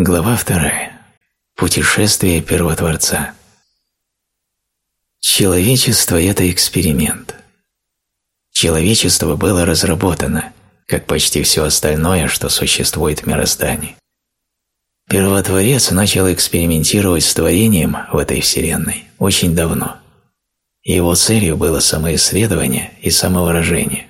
Глава вторая. Путешествие Первотворца. Человечество – это эксперимент. Человечество было разработано, как почти все остальное, что существует в мироздании. Первотворец начал экспериментировать с творением в этой вселенной очень давно. Его целью было самоисследование и самовыражение.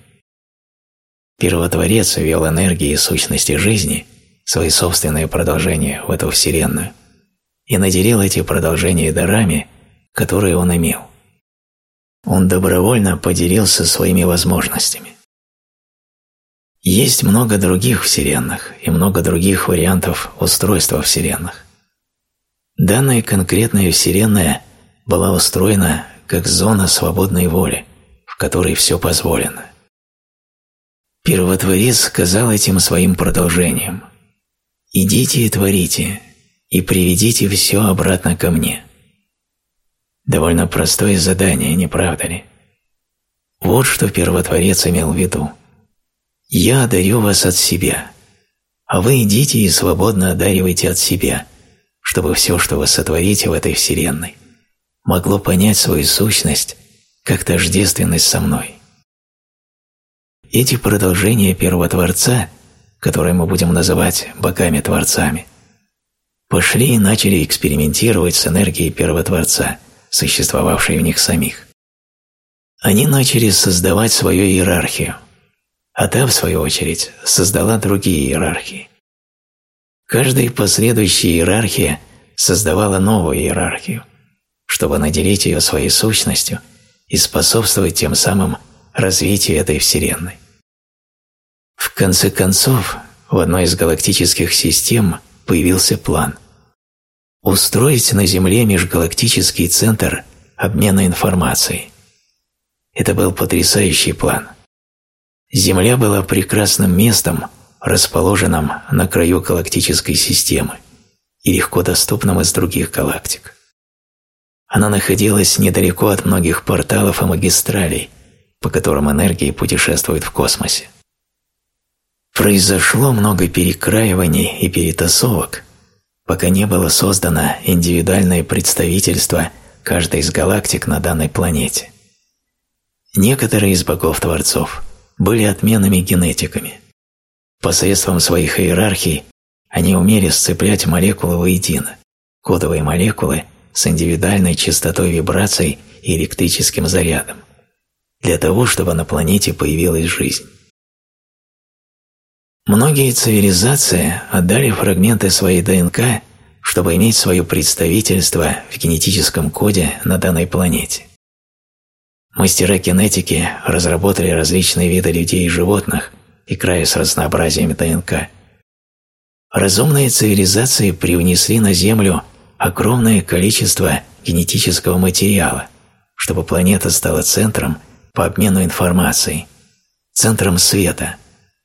Первотворец ввел энергии и сущности жизни, свои собственные продолжения в эту вселенную, и наделил эти продолжения дарами, которые он имел. Он добровольно поделился своими возможностями. Есть много других вселенных и много других вариантов устройства вселенных. Данная конкретная вселенная была устроена как зона свободной воли, в которой все позволено. Первотворец сказал этим своим продолжением «Идите и творите, и приведите все обратно ко мне». Довольно простое задание, не правда ли? Вот что первотворец имел в виду. «Я одарю вас от себя, а вы идите и свободно одаривайте от себя, чтобы все, что вы сотворите в этой вселенной, могло понять свою сущность как тождественность со мной». Эти продолжения Первого Творца, которые мы будем называть богами-творцами, пошли и начали экспериментировать с энергией Первого Творца, существовавшей в них самих. Они начали создавать свою иерархию – а та, в свою очередь, создала другие иерархии. Каждая последующая иерархия создавала новую иерархию, чтобы наделить ее своей сущностью и способствовать тем самым развитию этой Вселенной. В конце концов, в одной из галактических систем появился план – устроить на Земле межгалактический центр обмена информацией. Это был потрясающий план – Земля была прекрасным местом, расположенным на краю галактической системы и легко доступным из других галактик. Она находилась недалеко от многих порталов и магистралей, по которым энергии путешествуют в космосе. Произошло много перекраиваний и перетасовок, пока не было создано индивидуальное представительство каждой из галактик на данной планете. Некоторые из богов-творцов были отменными генетиками. Посредством своих иерархий они умели сцеплять молекулы воедино, кодовые молекулы с индивидуальной частотой вибраций и электрическим зарядом, для того, чтобы на планете появилась жизнь. Многие цивилизации отдали фрагменты своей ДНК, чтобы иметь свое представительство в генетическом коде на данной планете. Мастера кинетики разработали различные виды людей и животных, играя с разнообразием ДНК. Разумные цивилизации привнесли на Землю огромное количество генетического материала, чтобы планета стала центром по обмену информацией, центром света,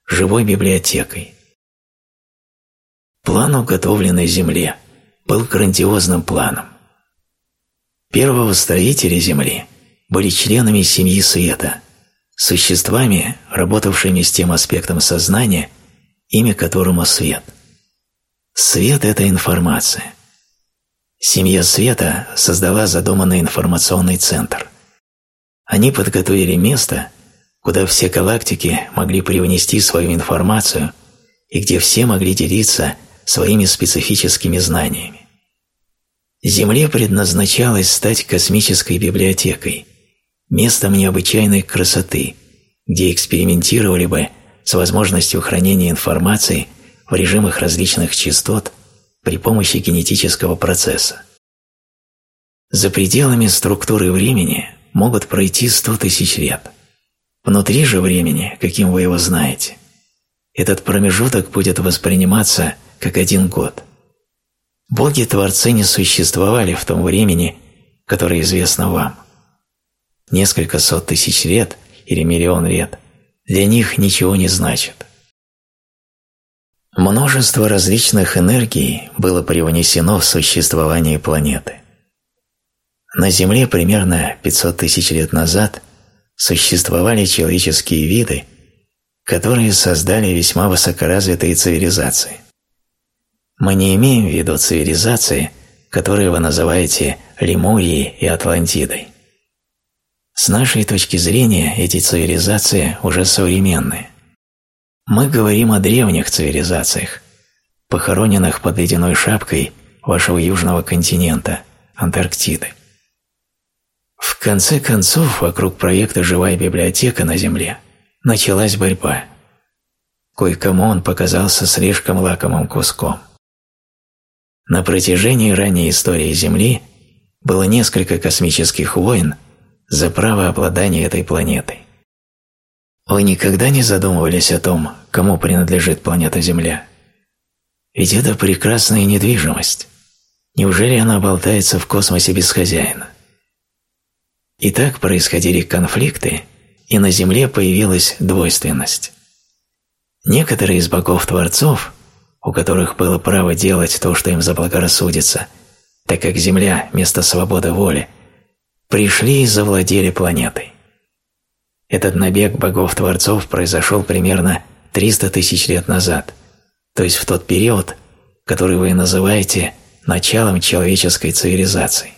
живой библиотекой. План, уготовленный Земле, был грандиозным планом. Первого строителя Земли – были членами семьи света, существами, работавшими с тем аспектом сознания, имя которому свет. Свет – это информация. Семья света создала задуманный информационный центр. Они подготовили место, куда все галактики могли привнести свою информацию и где все могли делиться своими специфическими знаниями. Земле предназначалось стать космической библиотекой – местом необычайной красоты, где экспериментировали бы с возможностью хранения информации в режимах различных частот при помощи генетического процесса. За пределами структуры времени могут пройти 100 тысяч лет. Внутри же времени, каким вы его знаете, этот промежуток будет восприниматься как один год. Боги-творцы не существовали в том времени, которое известно вам несколько сот тысяч лет или миллион лет для них ничего не значит. Множество различных энергий было привнесено в существование планеты. На Земле примерно 500 тысяч лет назад существовали человеческие виды, которые создали весьма высокоразвитые цивилизации. Мы не имеем в виду цивилизации, которые вы называете Лемурией и Атлантидой. С нашей точки зрения эти цивилизации уже современные. Мы говорим о древних цивилизациях, похороненных под ледяной шапкой вашего южного континента, Антарктиды. В конце концов, вокруг проекта «Живая библиотека» на Земле началась борьба. Кое-кому он показался слишком лакомым куском. На протяжении ранней истории Земли было несколько космических войн за право обладания этой планетой. Вы никогда не задумывались о том, кому принадлежит планета Земля? Ведь это прекрасная недвижимость. Неужели она болтается в космосе без хозяина? И так происходили конфликты, и на Земле появилась двойственность. Некоторые из богов-творцов, у которых было право делать то, что им заблагорассудится, так как Земля – место свободы воли, пришли и завладели планетой. Этот набег богов-творцов произошел примерно 300 тысяч лет назад, то есть в тот период, который вы называете началом человеческой цивилизации.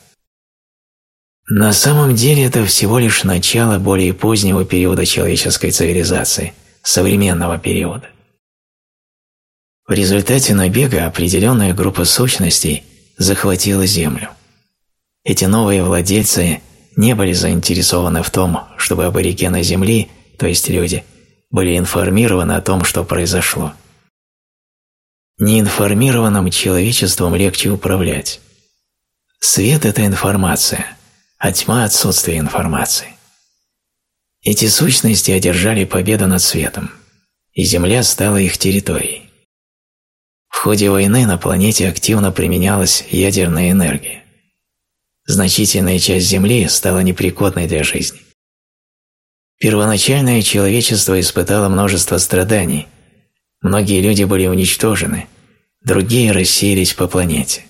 На самом деле это всего лишь начало более позднего периода человеческой цивилизации, современного периода. В результате набега определенная группа сущностей захватила Землю. Эти новые владельцы не были заинтересованы в том, чтобы аборигены Земли, то есть люди, были информированы о том, что произошло. Неинформированным человечеством легче управлять. Свет – это информация – а тьма – отсутствие информации. Эти сущности одержали победу над светом, и Земля стала их территорией. В ходе войны на планете активно применялась ядерная энергия. Значительная часть Земли стала непригодной для жизни. Первоначальное человечество испытало множество страданий. Многие люди были уничтожены, другие рассеялись по планете.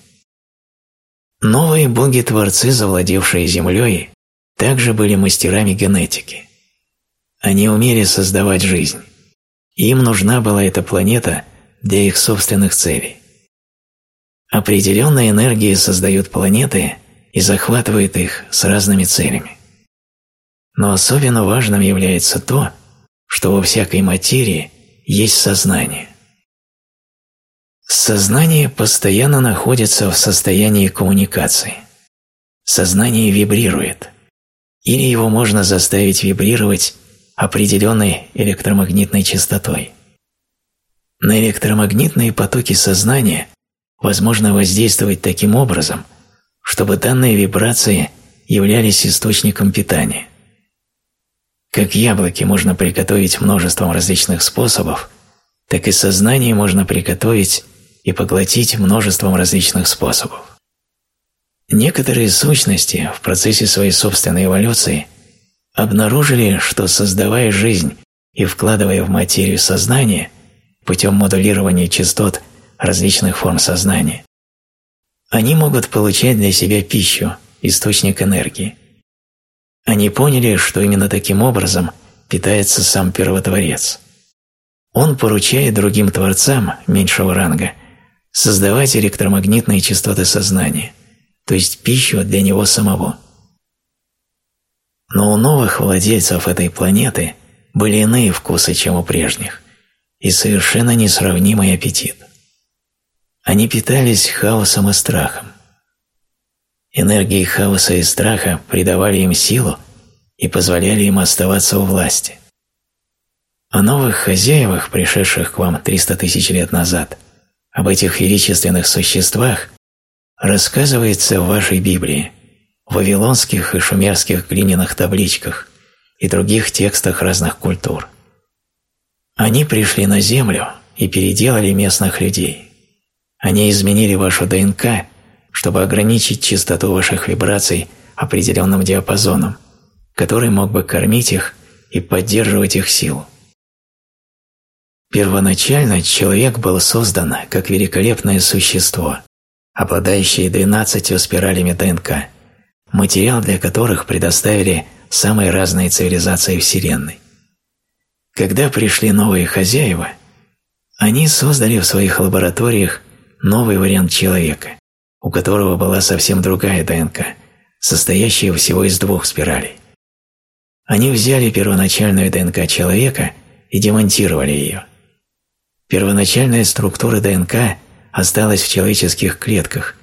Новые боги-творцы, завладевшие Землей, также были мастерами генетики. Они умели создавать жизнь. им нужна была эта планета для их собственных целей. Определенные энергии создают планеты и захватывают их с разными целями. Но особенно важным является то, что во всякой материи есть сознание. Сознание постоянно находится в состоянии коммуникации. Сознание вибрирует. Или его можно заставить вибрировать определенной электромагнитной частотой. На электромагнитные потоки сознания возможно воздействовать таким образом, чтобы данные вибрации являлись источником питания. Как яблоки можно приготовить множеством различных способов, так и сознание можно приготовить и поглотить множеством различных способов. Некоторые сущности в процессе своей собственной эволюции обнаружили, что создавая жизнь и вкладывая в материю сознание путем модулирования частот различных форм сознания, они могут получать для себя пищу, источник энергии. Они поняли, что именно таким образом питается сам Первотворец. Он поручает другим творцам меньшего ранга – создавать электромагнитные частоты сознания, то есть пищу для него самого. Но у новых владельцев этой планеты были иные вкусы, чем у прежних, и совершенно несравнимый аппетит. Они питались хаосом и страхом. Энергии хаоса и страха придавали им силу и позволяли им оставаться у власти. О новых хозяевах, пришедших к вам 300 тысяч лет назад, об этих величественных существах рассказывается в вашей Библии, в вавилонских и шумерских глиняных табличках и других текстах разных культур. Они пришли на Землю и переделали местных людей. Они изменили вашу ДНК, чтобы ограничить частоту ваших вибраций определенным диапазоном, который мог бы кормить их и поддерживать их силу. Первоначально человек был создан как великолепное существо, обладающее двенадцатью спиралями ДНК, материал для которых предоставили самые разные цивилизации Вселенной. Когда пришли новые хозяева, они создали в своих лабораториях новый вариант человека, у которого была совсем другая ДНК, состоящая всего из двух спиралей. Они взяли первоначальную ДНК человека и демонтировали ее. Первоначальная структура ДНК осталась в человеческих клетках,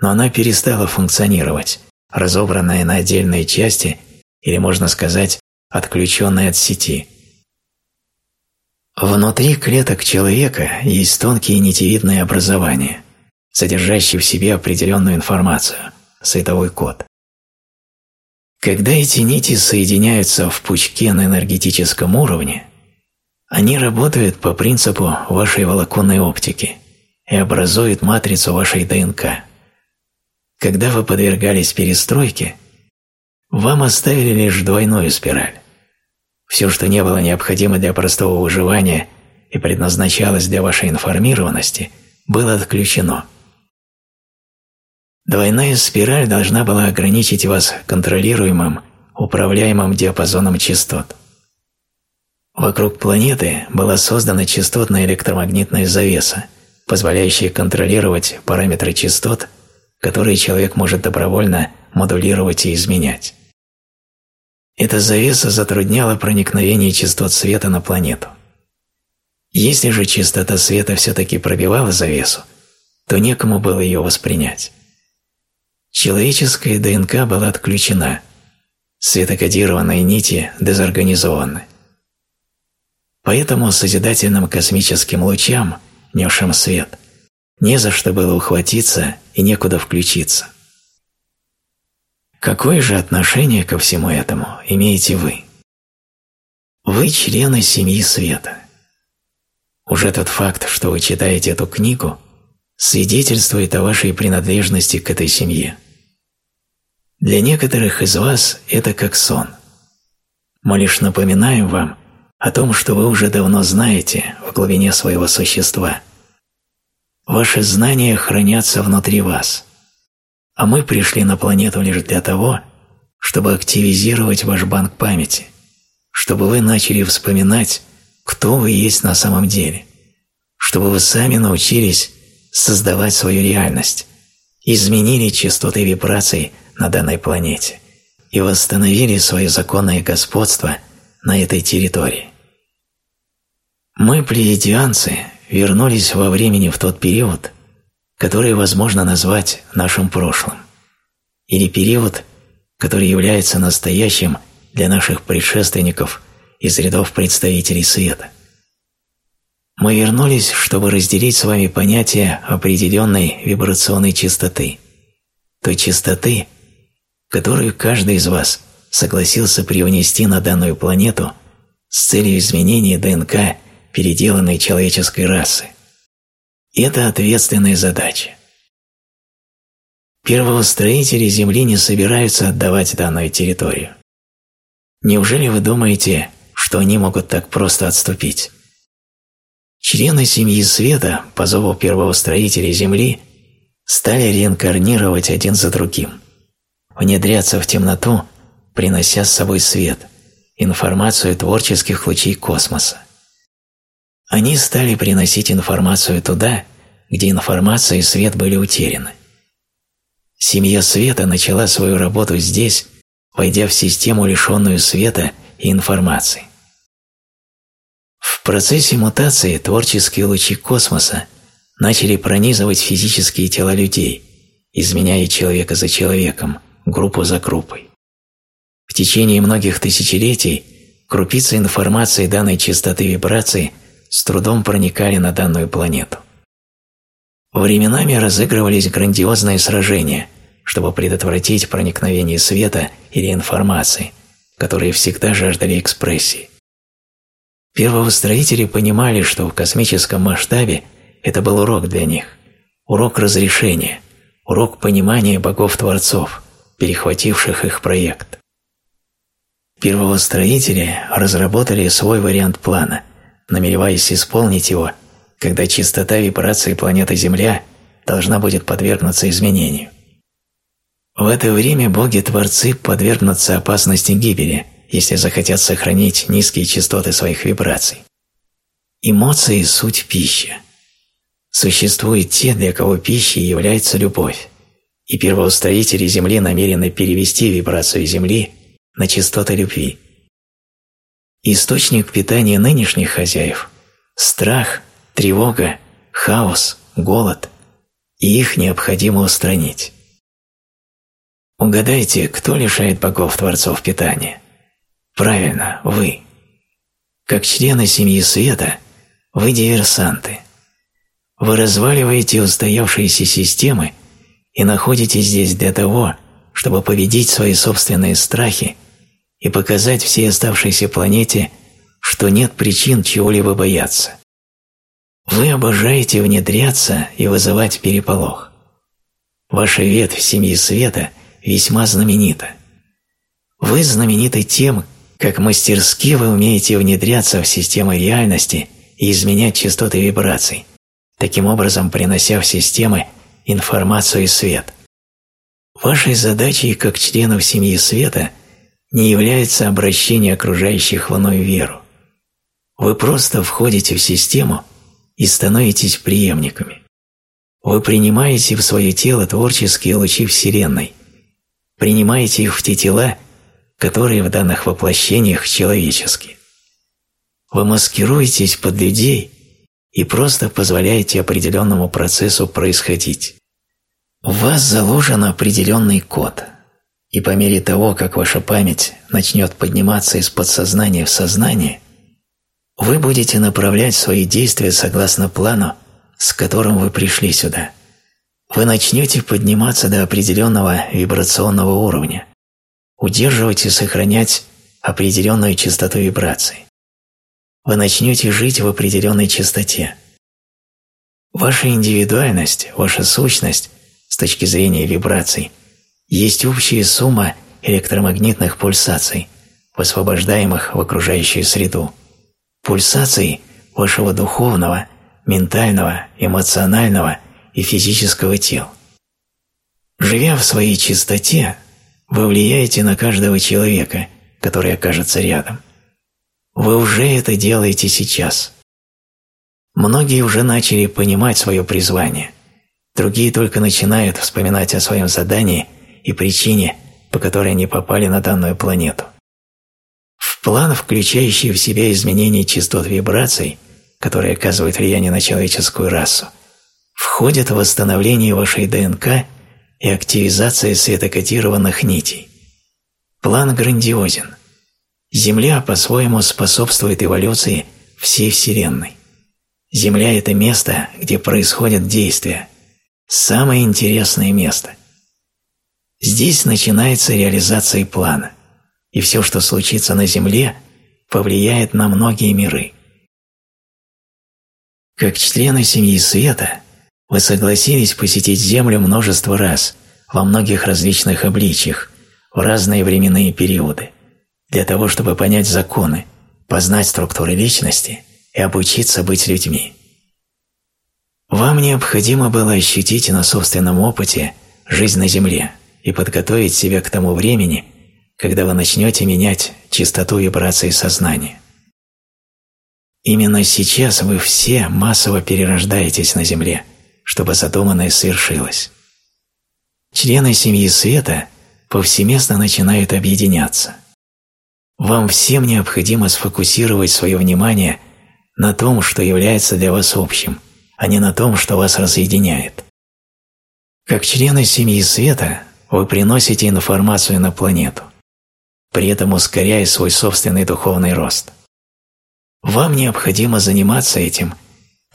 но она перестала функционировать, разобранная на отдельные части или, можно сказать, отключенная от сети. Внутри клеток человека есть тонкие нитевидные образования, содержащие в себе определенную информацию, световой код. Когда эти нити соединяются в пучке на энергетическом уровне, они работают по принципу вашей волоконной оптики и образуют матрицу вашей ДНК. Когда вы подвергались перестройке, вам оставили лишь двойную спираль. Все, что не было необходимо для простого выживания и предназначалось для вашей информированности, было отключено – Двойная спираль должна была ограничить вас контролируемым, управляемым диапазоном частот. Вокруг планеты была создана частотная электромагнитная завеса, позволяющая контролировать параметры частот, которые человек может добровольно модулировать и изменять. Эта завеса затрудняла проникновение частот света на планету. Если же частота света все-таки пробивала завесу, то некому было ее воспринять. Человеческая ДНК была отключена, светокодированные нити дезорганизованы. Поэтому созидательным космическим лучам, несшим свет, не за что было ухватиться и некуда включиться. Какое же отношение ко всему этому имеете вы? Вы члены семьи света. Уже тот факт, что вы читаете эту книгу, свидетельствует о вашей принадлежности к этой семье. Для некоторых из вас это как сон. Мы лишь напоминаем вам о том, что вы уже давно знаете в глубине своего существа. Ваши знания хранятся внутри вас, а мы пришли на планету лишь для того, чтобы активизировать ваш банк памяти, чтобы вы начали вспоминать, кто вы есть на самом деле, чтобы вы сами научились создавать свою реальность, изменили частоты вибраций – на данной планете и восстановили свое законное господство на этой территории. Мы, плеядианцы, вернулись во времени в тот период, который возможно назвать нашим прошлым, или период, который является настоящим для наших предшественников из рядов представителей света. Мы вернулись, чтобы разделить с вами понятие определенной вибрационной частоты, той частоты, которую каждый из вас согласился привнести на данную планету с целью изменения ДНК переделанной человеческой расы. Это ответственная задача. Первоустроители Земли не собираются отдавать данную территорию. Неужели вы думаете, что они могут так просто отступить? Члены семьи Света по зову первоустроителей Земли стали реинкарнировать один за другим – внедряться в темноту, принося с собой свет, информацию творческих лучей космоса. Они стали приносить информацию туда, где информация и свет были утеряны. Семья света начала свою работу здесь, войдя в систему, лишенную света и информации. В процессе мутации творческие лучи космоса начали пронизывать физические тела людей, изменяя человека за человеком, группу за группой. Течение многих тысячелетий крупицы информации данной частоты вибраций с трудом проникали на данную планету. Временами разыгрывались грандиозные сражения, чтобы предотвратить проникновение света или информации, которые всегда жаждали экспрессии. Первоустроители понимали, что в космическом масштабе это был урок для них, урок разрешения, урок понимания богов-творцов – перехвативших их проект. Первоустроители разработали свой вариант плана, намереваясь исполнить его, когда частота вибрации планеты Земля должна будет подвергнуться изменению. В это время боги-творцы подвергнутся опасности гибели, если захотят сохранить низкие частоты своих вибраций. Эмоции – суть пища. Существуют те, для кого пищей является любовь, и первоустроители Земли намерены перевести вибрацию Земли на частоты любви. Источник питания нынешних хозяев – страх, тревога, хаос, голод, и их необходимо устранить. Угадайте, кто лишает богов-творцов питания? Правильно, вы. Как члены семьи света, вы диверсанты. Вы разваливаете устоявшиеся системы и находитесь здесь для того, чтобы победить свои собственные страхи и показать всей оставшейся планете, что нет причин чего-либо бояться. Вы обожаете внедряться и вызывать переполох. Ваша ветвь семьи света весьма знаменита. Вы знамениты тем, как мастерски вы умеете внедряться в системы реальности и изменять частоты вибраций, таким образом принося в системы информацию и свет. Вашей задачей как членов семьи света не является обращение окружающих в иную веру. Вы просто входите в систему и становитесь преемниками. Вы принимаете в свое тело творческие лучи Вселенной, принимаете их в те тела, которые в данных воплощениях человеческие. Вы маскируетесь под людей и просто позволяете определенному процессу происходить. В вас заложен определенный код, и по мере того, как ваша память начнет подниматься из подсознания в сознание, вы будете направлять свои действия согласно плану, с которым вы пришли сюда. Вы начнете подниматься до определенного вибрационного уровня, удерживать и сохранять определенную частоту вибраций. Вы начнете жить в определенной частоте. Ваша индивидуальность, ваша сущность с точки зрения вибраций есть общая сумма электромагнитных пульсаций, высвобождаемых в окружающую среду. Пульсаций вашего духовного, ментального, эмоционального и физического тел. Живя в своей чистоте, вы влияете на каждого человека, который окажется рядом. Вы уже это делаете сейчас. Многие уже начали понимать свое призвание, другие только начинают вспоминать о своем задании и причине, по которой они попали на данную планету. В план, включающий в себя изменение частот вибраций, которые оказывают влияние на человеческую расу, входит восстановление вашей ДНК и активизация светокодированных нитей. План грандиозен. Земля по-своему способствует эволюции всей Вселенной. Земля – это место, где происходят действия. Самое интересное место. Здесь начинается реализация плана, и все, что случится на Земле, повлияет на многие миры. Как члены семьи Света, вы согласились посетить Землю множество раз, во многих различных обличьях, в разные временные периоды, для того, чтобы понять законы, познать структуры личности и обучиться быть людьми. Вам необходимо было ощутить на собственном опыте жизнь на Земле и подготовить себя к тому времени, когда вы начнете менять частоту вибрации сознания. Именно сейчас вы все массово перерождаетесь на Земле – чтобы задуманное совершилось. Члены семьи света повсеместно начинают объединяться. Вам всем необходимо сфокусировать свое внимание на том, что является для вас общим, а не на том, что вас разъединяет. Как члены семьи света вы приносите информацию на планету, при этом ускоряя свой собственный духовный рост. Вам необходимо заниматься этим –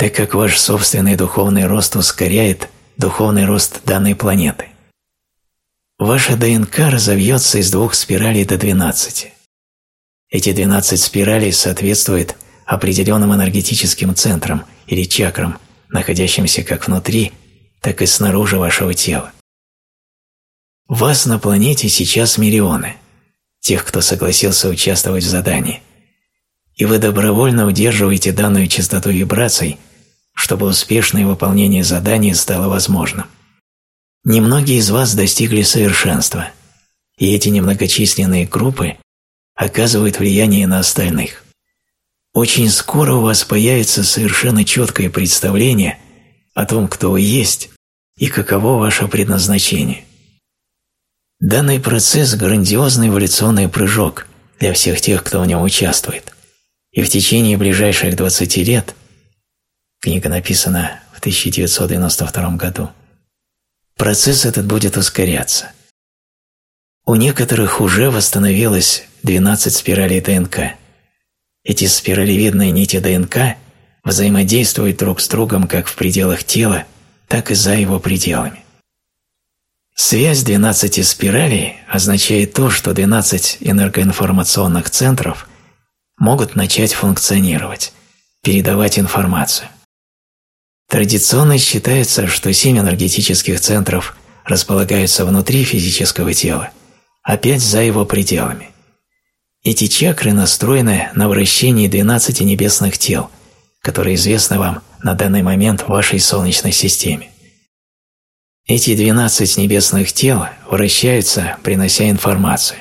так как ваш собственный духовный рост ускоряет духовный рост данной планеты. Ваша ДНК разовьется из двух спиралей до 12. Эти 12 спиралей соответствуют определенным энергетическим центрам или чакрам, находящимся как внутри, так и снаружи вашего тела. Вас на планете сейчас миллионы, тех, кто согласился участвовать в задании, и вы добровольно удерживаете данную частоту вибраций – чтобы успешное выполнение задания стало возможным. Немногие из вас достигли совершенства, и эти немногочисленные группы оказывают влияние на остальных. Очень скоро у вас появится совершенно четкое представление о том, кто вы есть и каково ваше предназначение. Данный процесс – грандиозный эволюционный прыжок для всех тех, кто в нем участвует. И в течение ближайших 20 лет, книга написана в 1992 году, процесс этот будет ускоряться. У некоторых уже восстановилось 12 спиралей ДНК. Эти спиралевидные нити ДНК взаимодействуют друг с другом как в пределах тела, так и за его пределами. Связь 12 спиралей означает то, что 12 энергоинформационных центров могут начать функционировать, передавать информацию. Традиционно считается, что 7 энергетических центров располагаются внутри физического тела, 5 за его пределами. Эти чакры настроены на вращение 12 небесных тел, которые известны вам на данный момент в вашей Солнечной системе. Эти 12 небесных тел вращаются, принося информацию.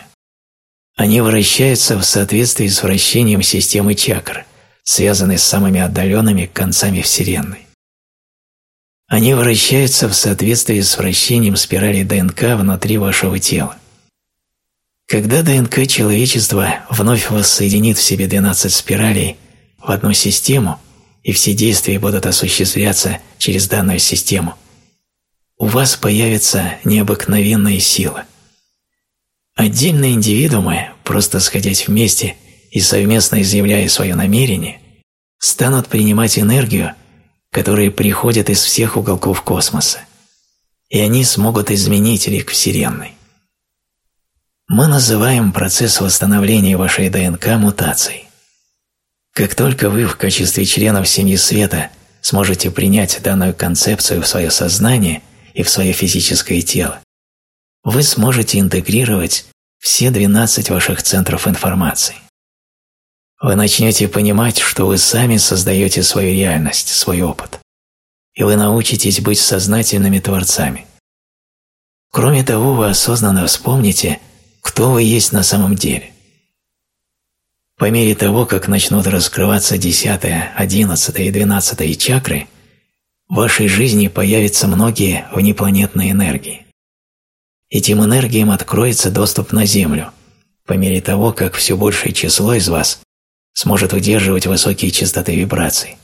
Они вращаются в соответствии с вращением системы чакр, связанной с самыми отдаленными концами Вселенной. Они вращаются в соответствии с вращением спирали ДНК внутри вашего тела. Когда ДНК человечества вновь воссоединит в себе 12 спиралей в одну систему, и все действия будут осуществляться через данную систему – у вас появится необыкновенная сила. Отдельные индивидуумы, просто сходясь вместе и совместно изъявляя свое намерение, станут принимать энергию, которая приходит из всех уголков космоса, и они смогут изменить лик Вселенной. Мы называем процесс восстановления вашей ДНК мутацией. Как только вы в качестве членов семьи света сможете принять данную концепцию в свое сознание – и в свое физическое тело, вы сможете интегрировать все 12 ваших центров информации. Вы начнете понимать, что вы сами создаете свою реальность, свой опыт, и вы научитесь быть сознательными творцами. Кроме того, вы осознанно вспомните, кто вы есть на самом деле. По мере того, как начнут раскрываться 10, 11 и 12 чакры – в вашей жизни появятся многие внепланетные энергии. Этим энергиям откроется доступ на Землю, по мере того, как все большее число из вас сможет удерживать высокие частоты вибраций.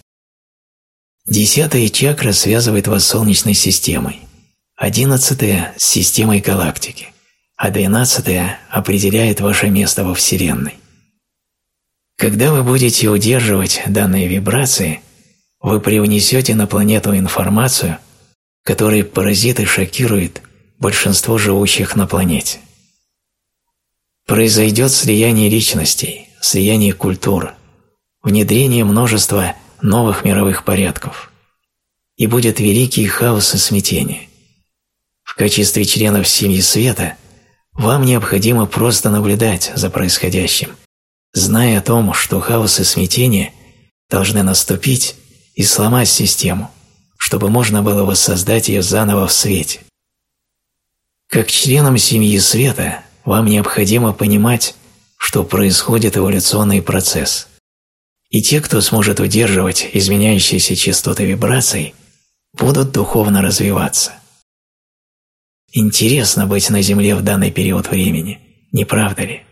Десятая чакра связывает вас с Солнечной системой, одиннадцатая – с системой галактики, а двенадцатая определяет ваше место во Вселенной. Когда вы будете удерживать данные вибрации – вы привнесете на планету информацию, которая поразит и шокирует большинство живущих на планете. Произойдет слияние личностей, слияние культур, внедрение множества новых мировых порядков, и будет великий хаос и смятение. В качестве членов семьи света вам необходимо просто наблюдать за происходящим, зная о том, что хаос и смятение должны наступить и сломать систему, чтобы можно было воссоздать ее заново в свете. Как членам семьи света вам необходимо понимать, что происходит эволюционный процесс. И те, кто сможет удерживать изменяющиеся частоты вибраций, будут духовно развиваться. Интересно быть на Земле в данный период времени, не правда ли?